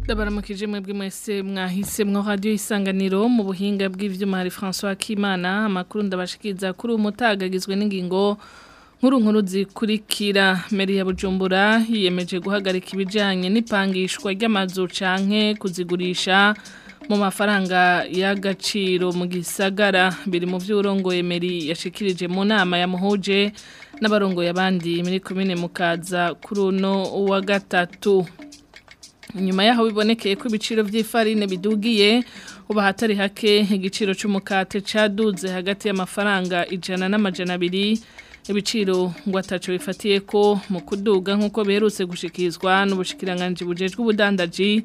ndabaramukije mwebwe mwese mwahise mwo radiyo isanganiro mu buhinga bw'ibyuma hari francois Kimana amakuru ndabashikiriza kuri umutaga agizwe n'ingingo nkuru nkuru zikurikira meri ya bujumbura yiyemeje guhagarika ibijyanye n'ipangishwa ry'amazu canke kuzigurisha mu mafaranga y'agaciro mu gisagara biri mu by'urongoye meri yashikirije mu nama yamuhuje n'abarongoye abandi muri komine mukaza kuri uno wa gatatu nyuma y'aho bibonekeye ko ibiciro by'ifarine bidugiye ubu ahatari hake igiciro cy'umukate cyaduze hagati y'amafaranga ijana n'amajana abiri ibiciro ngo atacu bifatiye ko mu kuduga nk'uko berutse gushikizwa n'ubushyikirangange bujejwe ubudandaji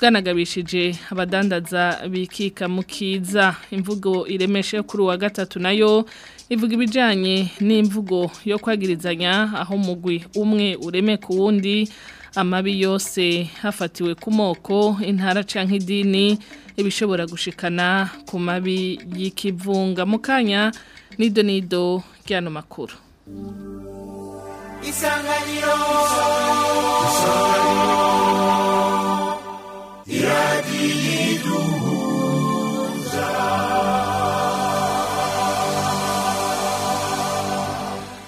bwanagabishije abadandaza bikika mukiza imvugo iremeshe kuri wa gatatu nayo ivuga ibijyanye n'imvugo yo kwagirizanya aho mugwi umwe ureme ku wundi amabi yose hafatiwe ku moko intara cyangwa idini ibishobora gushikana ku mabi y'ikivunga mu nido nido ry'ano makuru isanganiro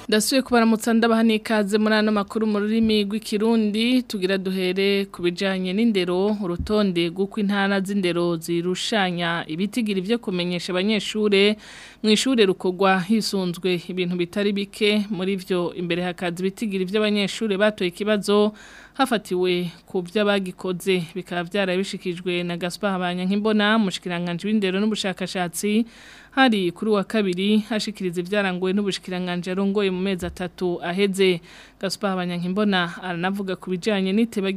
ndasubiye kubaramutsa ndabaha n'ikaze muri ano makuru mu rurimi rw'ikirundi tugira duhere ku bijyanye n'indero urutonde rw'uko intara z'indero zirushanya ibitigira ibyo kumenyesha abanyeshuri mu ishuri rukogwa hisunzwe ibintu bitari bike muri byo imbere hakaza ibitigira iby'abanyeshuri batoye ikibazo hafatiwe ku by'abagikoze bikaba byarabishikijwe na Gaspar Habanya nk'imbona mushikiranganje w'indero n'ubushakashatsi hari kuri wa kabiri hashikiriza ibyarangoye n'ubushikiranganje arongoye mu mezi atatu aheze Gaspar Habanya nk'imbona aranavuga ku bijanye n'iteba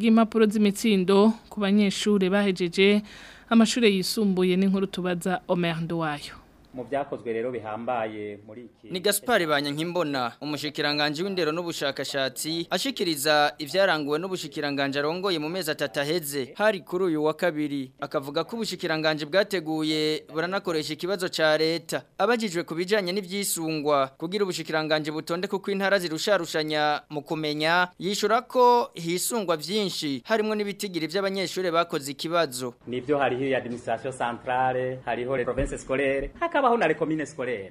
z'imitsindo ku banyeshure bahejeje amashuri yisumbuye n'inkuru tubaza Omer Nduwayo byakozwe rero bihambaye muri iki ni Gaspard Banyankimbona umushikiranganje w'indero n'ubushakashatsi ashikiriza ivyaranguwe n'ubushikiranganje arongoye mu mezi atatu aheze hari kuri uyu wa kabiri akavuga ko ubushikiranganje bwateguye buranakoresha ikibazo ca leta abajijwe kubijanye n'ibyisungwa kugira ubushikiranganje butonde kuko intara zirusharushanya mu kumenya yishura ko hisungwa byinshi harimo n'ibitigiri by'abanyeshuri bakoze ikibazo nivyo hariho administration centrale hariho les provinces hakaba harabaho na komine scolaire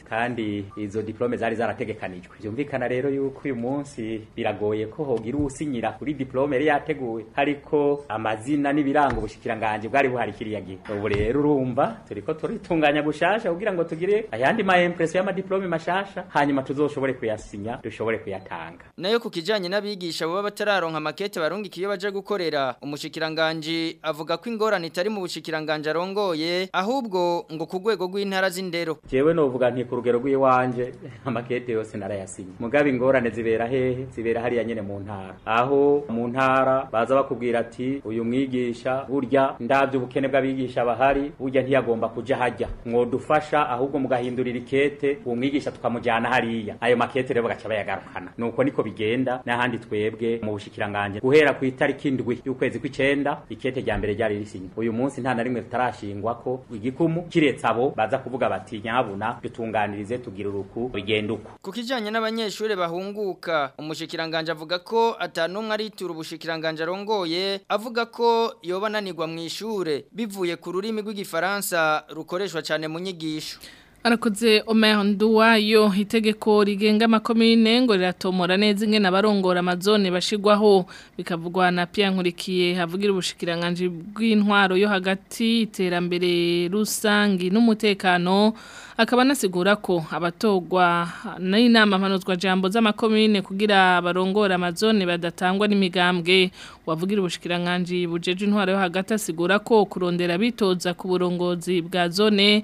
kandi izo diplome zari zarategekanijwe byumvikana rero rero yuko uyu munsi biragoye ko hogira usinyira kuri diplome yari yateguwe ariko amazina n'ibiranga ubushikiranganje bwari buhari kiriya gihe ubu rero urumva turiko turitunganya gushasha kugira ngo tugire ayandi ma impression yamadiplome mashasha hanyuma tuzoshobore kuyasinya dushobore kuyatanga nayo kijyanye n'abigisha baba batararonka makete iyo baje gukorera umushikiranganje avuga ko ingorane itari mu bushikiranganje arongoye ahubwo ngo ku rwego rw'intara z'indero jewe novuga nti ku rugero rw'iwanje amakete yose narayasinye mugabe ingorane zibera hehe zibera hariya nyene mu ntara aho mu ntara baza bakubwira ati uyu mwigisha burya ndavye ubukene bw'abigisha bahari burya ntiyagomba kuja hajya dufasha ahubwo mugahindurira ikete uwo mwigisha tukamujyana hariya ayo makete rero bagaca bayagarukana nuko niko bigenda n'ahandi twebwe mu bushikiranganje guhera ku itariki indwi y'ukwezi kw'icenda ikete rya mbere ryari risinywe uyu munsi nta na rimwe tutarashingwa ko igikumu kiretse abo baza kuvuga bati nyabuna dutunganirize tugira uruku bigenda uko ku kijyanye n'abanyeshuri ba bahunguka umushikiranganje avuga ko atanumwe aritura ubushikiranganje arongoye avuga ko yoba ananirwa mu ishure bivuye ku rurimi rw'igifaransa rukoreshwa cyane mu nyigisho arakoze omeya nduwayo itegeko rigenga amakomine ngo riratomora neza na abarongora amazone bashigwaho bikavugwa na Pierre Nkurikiye havugira ubushikiranganje bw'intwaro yo hagati iterambere rusangi n'umutekano akaba nasigura ko abatogwa inama n'inama mpanuzwajambo z'amakomine kugira barongore amazone badatangwa n'imigambwe wavugira ubushikiranganji bujeje intwaro yo hagati asigura ko kurondera bitoza ku burongozi bwa zone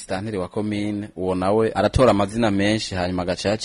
musitanteri wa komine uwo nawe aratora amazina menshi hanyuma agaca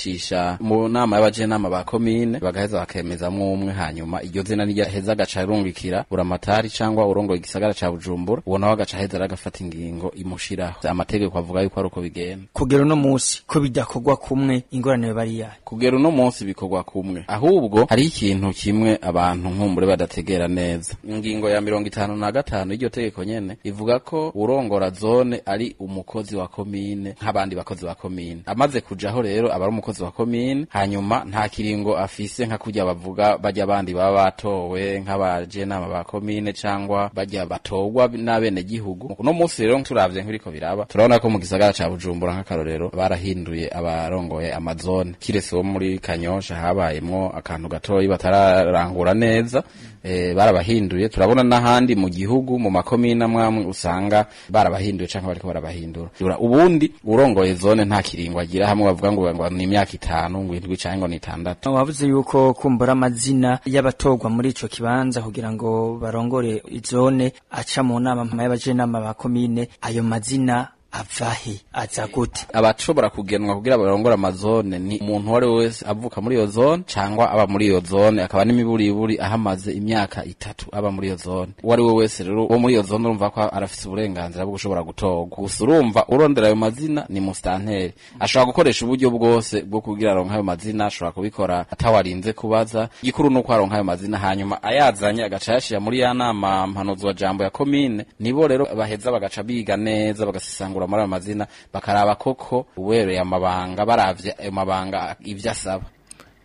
mu nama y'abajenama ba komine bagaheza bakemezamwo umwe hanyuma iryo zina ryaheza agaca arungikira buramatari cyangwa urongoye igisagara gisagara Bujumbura uwo nawe agaca ahedera ingingo imushiraho amategeko avuga yuko ari uko bigenda kugera uno munsi ko bidakorwa kumwe ingorane bariya kugera uno munsi bikorwa kumwe ahubwo hari ikintu kimwe abantu nkumbure badategera neza ingingo ya mirongo itanu na gatanu y'iryo tegeko nyene ivuga ko urongora zone ari umukozi wa komine nk'abandi bakozi ba komine amaze kujaho rero aba ari umukozi wa komine hanyuma nta kiringo afise nka kurya bavuga bajya abandi baba batowe nk'abajenama ba komine cyangwa bajya batogwa n'abenegihugu uno munsi rero turavye nk'ibiriko biraba turabona ko mu gisagara ca bujumbura nk'akarorero barahinduye abarongoye amazone kiretse wo muri kanyosha habayemwo akantu gatoyi batararangura neza Eh, barabahinduye turabona n'ahandi mu gihugu mu makomine amwamwe usanga barabahinduye cyangwa bariko barabahindura ubundi urongoye zone nta kiringo agira hamwe bavuga ngo ni imyaka itanu ngo indwi cyangwa ngo ni itandatu wavuze yuko kumbura amazina y'abatorwa muri icyo kibanza kugira ngo barongore zone aca mu nama mpama y'abajenama ba komine ayo mazina avahe aza gute abashobora kugenwa kugira barongore amazone ni umuntu uwo wese avuka muri iyo zone cyangwa aba muri iyo zone akaba n'imiburiburi ahamaze imyaka itatu aba muri iyo zone uwo ari we wese rero wo muri iyo zone urumva ko arafite uburenganzira bwo gushobora gutorwa gusa urumva urondera ayo mazina ni musitanteri ashobora gukoresha uburyo bwose bwo kugira aronka ayo mazina ashobora kubikora atawarinze kubaza igikuru ni uko aronka ayo mazina hanyuma ayazanye agaca ayashyira muri ya nama mpanuzwa jambo ya komine nibo rero baheza bagaca biga neza bagasisangura bamutora ayo mazina bakaraba koko uwereye amabanga baravye ayo mabanga ivyo asaba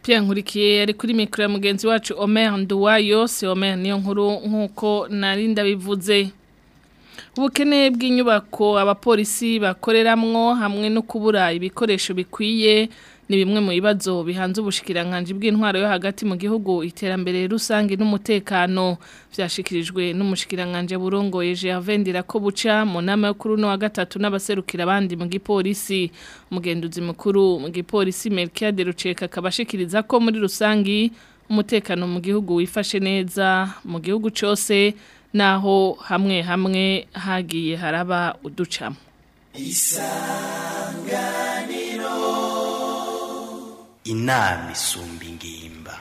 Pierre Nkurikiye ari kuri mikro ya mugenzi wacu Omer Nduwayo se Omer niyo nkuru nkuko narinda bivuze ubukene bw'inyubako abapolisi bakoreramwo hamwe no kubura ibikoresho bikwiye ni bimwe mu bibazo bihanze ubushikiranganji bw'intwaro yo hagati mu gihugu iterambere rusange n'umutekano byashikirijwe n'umushikiranganje burongoye avendira ko buca mu nama yo kuri no wa gatatu n'abaserukira abandi mu gipolisi umugenduzi mukuru mu gipolisi Melchiade Ruceka akabashikiriza ko muri rusange umutekano mu gihugu wifashe neza mu gihugu cyose naho hamwe hamwe hagiye haraba uducamo isanga inama isumba ingimba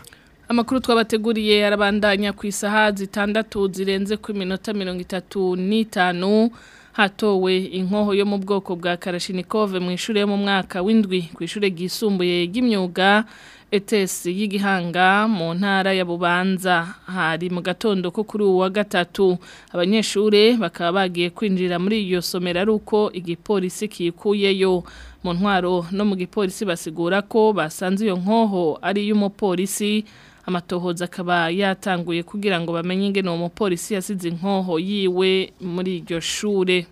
amakuru twabateguriye arabandanya ku isaha zitandatu zirenze ku minota mirongo itatu n'itanu hatowe inkoho yo mu bwoko bwa karashinikove mu ishuri yo mu mwaka w'indwi ku ishuri ryisumbuye ry'imyuga etesi y'igihanga mu ntara ya bubanza hari mu gatondo ko kuri uwa gatatu abanyeshuri bakaba bagiye kwinjira muri iyo somera ari uko igipolisi kikuyeyo mu ntwaro no mu gipolisi basigura ko basanze iyo nkoho ari y’umupolisi, amatohoza akaba yatanguye kugira ngo bamenye ingene uwo mupolisi yasize inkoho yiwe muri iryo shure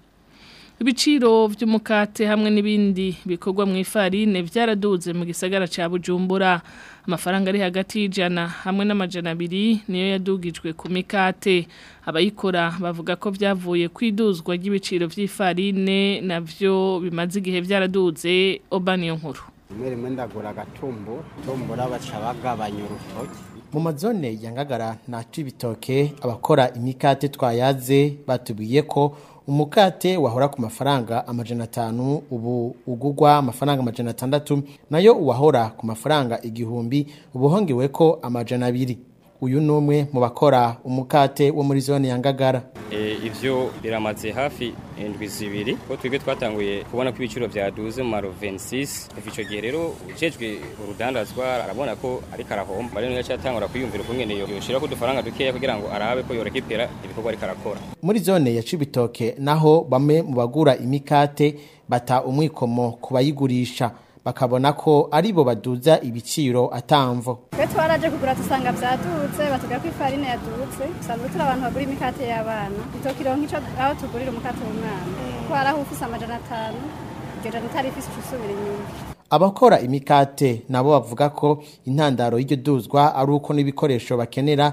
ibiciro by'umukate hamwe n'ibindi bikorwa mu ifarine byaraduze mu gisagara cya bujumbura amafaranga ari hagati y'ijana hamwe n'amajana abiri niyo yadugijwe ku mikate abayikora bavuga ko byavuye kwiduzwa iduzwa ry'ibiciro by'ifarine nabyo bimaze igihe byaraduze obaniyo nkuru rimwe rimwe ndagura agatumbu tumbura baca bagabanya urutoki mu mazone ya ngagara na cibitoke abakora imikate twayaze batubwiye ko umukate wahora ku mafaranga amajana atanu ubu ugugwa amafaranga amajana atandatu nayo uwahora ku mafaranga igihumbi ubuhongewe ko amajana abiri uyu ni mu bakora umukate wo muri zone ya ngagara e, ibyo biramaze hafi indwi zibiri ko twebwe twatanguye kubona ko ibiciro byaduze mu maro 26 kuva icyo gihe rero ujejwe urudandazwa arabona ko ariko arahomba rero yacyatangura kwiyumvira uko mwene yoshira ko dufaranga dukeya kugira ngo arabe ko yorekipera ibikorwa ariko arakora muri zone ya Cibitoke naho bame mu bagura imikate bata umwikomo kubayigurisha bakabona ko ari bo baduza ibiciro atamvo twe twaraje kugura dusanga byadutse batubwira ko ifarine yadutse usanzwe turi abantu bagura imikate y'abana ntitukironka icyo aho tugurira umukate w'umwana ko hari amajana atanu iryo jana utarifise inyuma abakora imikate nabo bavuga ko intandaro y'iduduzwa ari uko n'ibikoresho bakenera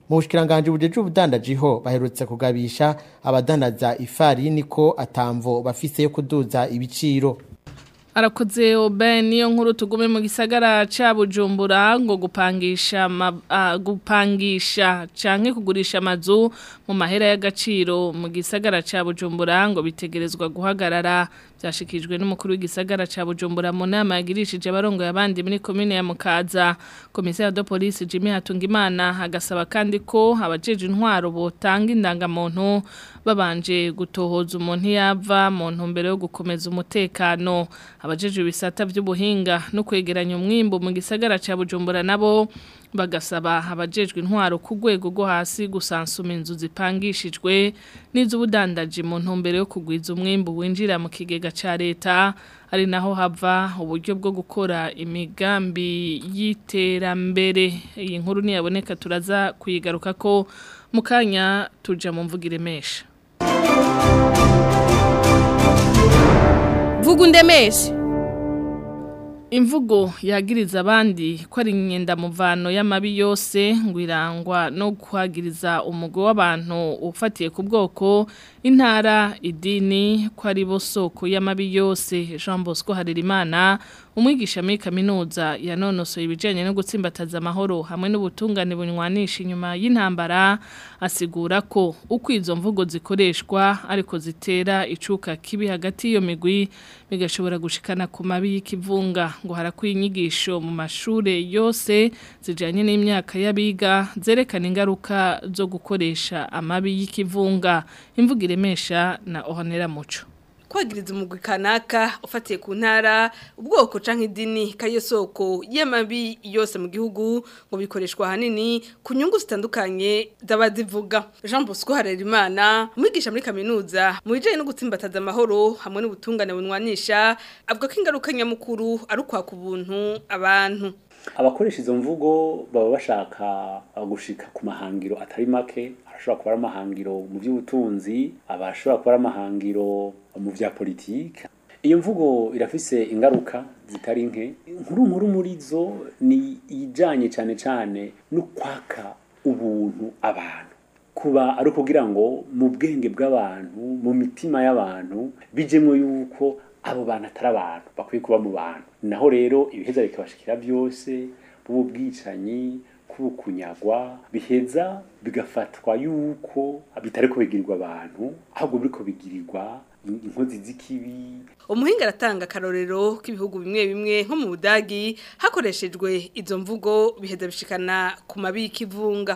mu bushikiranganji bujeje ubudandajiho baherutse kugabisha abadandaza ifarini ko atamvo bafise yo kuduza ibiciro arakoze obe niyo nkuru tugume mu gisagara cya bujumbura ngo gupangisha gupangisha cyangwa kugurisha amazu mu mahera y'agaciro mu gisagara cya bujumbura ngo bitegerezwa guhagarara byashikijwe n'umukuru w'igisagara ca Bujumbura mu nama yagirishije abarongoye abandi muri commune ya Mukaza komisari de police Jimmy Hatungimana hagasaba kandi ko abajeje intwaro botanga indangamuntu babanje gutohoza umuntu yava mu ntumbero yo gukomeza umutekano abajeje ibisata by'ubuhinga no kwegeranya umwimbo mu gisagara ca Bujumbura nabo bagasaba abajejwe intwaro ku rwego rwo hasi gusansuma inzu zipangishijwe n'iz'ubudandaji mu mbere yo kugwiza umwimbo winjira mu kigega ikigega cya leta ari naho hava uburyo bwo gukora imigambi y'iterambere iyi nkuru ntiyaboneka turaza kuyigaruka ko mukanya kanya mu mvugire iremesha mvuga imvugo yagiriza abandi kwa ari muvano y'amabi yose ngwirangwa no guhagiriza umugo w'abantu ufatiye ku bwoko intara idini kwa ari bo soko y'amabi yose jean bosco harerimana umwigisha muri kaminuza yanonosoye ibijyanye no gutsimbataza amahoro hamwe n'ubutungane bunywanisha inyuma y'intambara asigura ko uko izo mvugo zikoreshwa ariko zitera icuka kibi hagati y'iyo migwi bigashobora gushikana ku mabi y'ikivunga ngo harakwiye inyigisho mu mashure yose zijanye n'imyaka y'abiga zerekana ingaruka zo gukoresha amabi y'ikivunga imvuga iremesha na Oronera Muco kwagiriza umugwi kanaka ufatiye ku ntara ubwoko canke idini kayo soko y'amabi yose mu gihugu ngo bikoreshwa hanini ku nyungu zitandukanye z'abazivuga Jean Bosco Harerimana umwigisha muri kaminuza mu bijanye no gutsimbataza amahoro hamwe n'ubutungane bunwanisha avuga ko ingaruka nyamukuru ari ukwaka ubuntu abantu abakoresha izo mvugo baba bashaka gushika ku mahangiro atari make ashobora kuba ari amahangiro mu by'ubutunzi aba ashobora kuba ari amahangiro mu bya politiki iyo mvugo irafise ingaruka zitari nke inkuru nkuru muri zo ni ijyanye cyane cyane no kwaka ubuntu abantu kuba ari ukugira ngo mu bwenge bw'abantu mu mitima y'abantu bijyemo yuko abo bantu atari abantu bakwiye kuba mu bantu naho rero ibiheza bikabashikira byose bwicanyi. kunyagwa biheza bigafatwa yuko bitari ko bigirwa abantu ahubwo biriko bigirirwa inkozi z'ikibi umuhinga aratanga akarorero k'ibihugu bimwe bimwe nko mu budagi hakoreshejwe izo mvugo biheza bishikana ku mabi y'ikivunga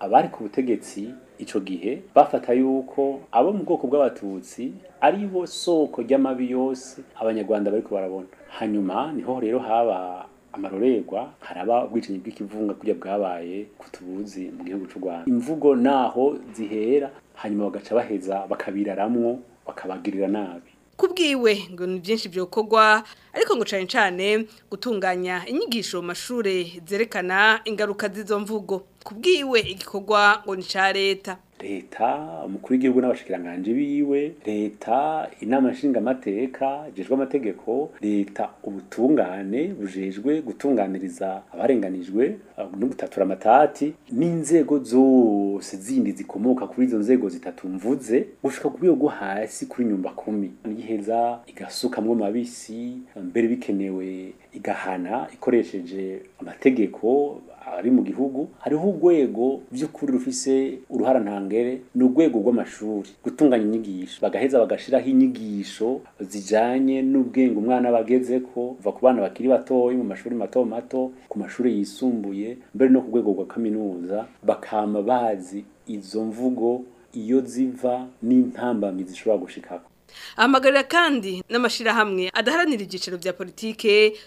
abari ku butegetsi ico gihe bafata yuko abo mu bwoko bw'abatutsi ari bo soko ry'amabi yose abanyarwanda bariko barabona hanyuma niho rero haba amarorerwa haraba ubwicanyi bw'ikivunga kurya bwabaye kutubuzi mu gihugu c'u Rwanda imvugo naho zihera hanyuma bagaca baheza bakabiraramwo bakabagirira nabi kubwiwe ngo ni byinshi byokorwa ariko ngo cyane cyane gutunganya inyigisho mu mashuri zerekana ingaruka z'izo mvugo kubwiwe igikogwa ngo ni icya leta leta umukuru w'igihugu n'abashikiranganji biwe leta inama nshingamateka jejwe amategeko leta ubutungane bujejwe gutunganiriza abarenganijwe uh, no gutatura amatati n'inzego zose zindi zikomoka kuri izo nzego zitatu mvuze gushika ku rwego hasi kuri nyumba kumi yiheza igasukamwo mabisi mbere bikenewe igahana ikoresheje amategeko ari mu gihugu hariho urwego by'ukuri rufise uruhara ntangere ni urwego rw'amashuri gutunganya inyigisho bagaheza bagashiraho inyigisho zijyanye n'ubwenge umwana bageze ko kuva ku bana bakiri batoya mu mashuri mato mato ku mashuri yisumbuye mbere no ku rwego rwa kaminuza bakama bazi izo mvugo iyo ziva n'intambamyi zishobora gushikako Amagarira kandi n'amashyirahamwe adaharanira ibyiciro bya politike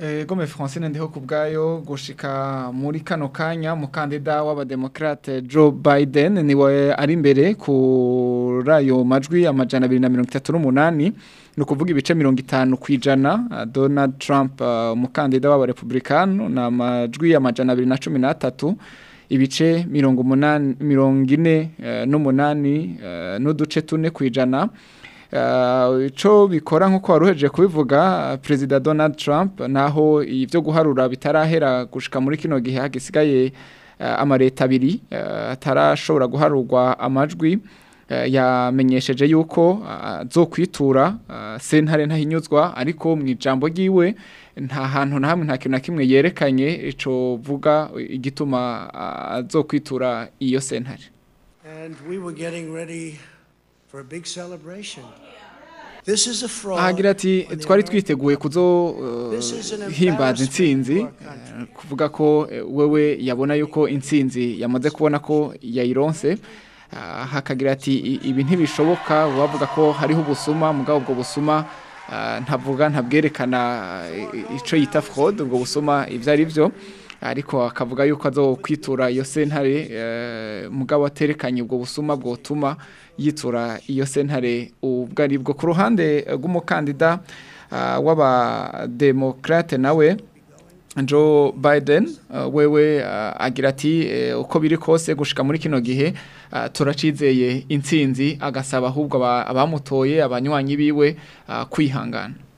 Eh, Gome Francine ndeho ku bwayo gushika muri kano kanya umukandida w'abademokarate Joe Biden niwe ari imbere kuri ayo majwi amajana abiri na mirongo itatu n'umunani ni ukuvuga ibice mirongo itanu ku ijana ah, Donald Trump ah, umukandida w'abarepublikano ni amajwi amajana abiri na cumi n'atatu ibice mirongo ine eh, n'umunani eh, n'uduce tune kwijana ijana Eh, ico bikora nk'uko wari kubivuga perezida donald trump naho ibyo guharura bitarahera gushyika muri kino gihe hagisigaye eh, amareta abiri eh, atarashobora guharurwa amajwi yamenyesheje yuko zo kwitura sentare ntahinyuzwa ariko mu ijambo ry'iwe nta hantu na hamwe nta kintu na kimwe yerekanye icyo vuga igituma zo kwitura iyo sentare Ah, Agira ati twari twiteguye kuzohimbaza uh, intsinzi eh, kuvuga ko eh, wewe yabona yuko intsinzi yamaze kubona ko yayironse ah, hakagira ati ibi ntibishoboka bavuga ko hariho ubusuma mugabo ubwo busuma ah, ntavuga ntabwerekana eh, icyo yita forode ubwo busuma ibyo ari byo ariko akavuga yuko azokwitura iyo sentare eh, mugabo aterekanye ubwo busuma bwotuma yitura iyo sentare ubwo bwo ku ruhande rw'umukandida ah, w'abademokrate nawe Joe Biden eh, wewe eh, agira ati uko biri kose gushika muri kino gihe ah, turacizeye intsinzi agasaba ahubwo abamutoye abanywanyi biwe ah, kwihangana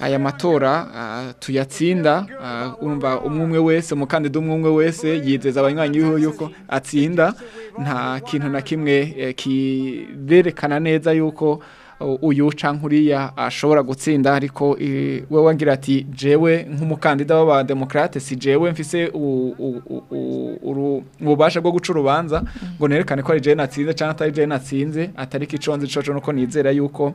aya matora ah, tuyatsinda ah, urumva umwe wese umukandida umwe wese yizeza abanywanyi yuko atsinda nta kintu na kimwe eh, kirerekana neza yuko uyu cyangwa ashobora gutsinda ariko we wangira ati jewe nk'umukandida w'abademokarate si jewe mfise ububasha bwo guca urubanza ngo nerekane ko ari jewe natsinze cyangwa atari jewe natsinze atari ko iconze icoco nuko nizera yuko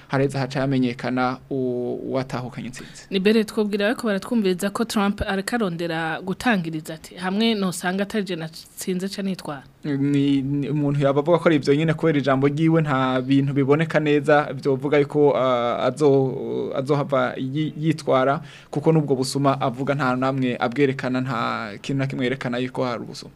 hareza haca hamenyekana uwatahukanye intsinzi ni bere twubwira ko baratwumviriza ko Trump arikarondera gutangiriza ati hamwe nosanga atari je natsinze ca umuntu yabava akora ibyo nyine kubera ijambo ryiwe nta bintu biboneka neza byovuga yuko uh, azohava yitwara kuko n'ubwo busuma avuga nta namwe abwerekana nta kintu na yerekana yuko hari ubusuma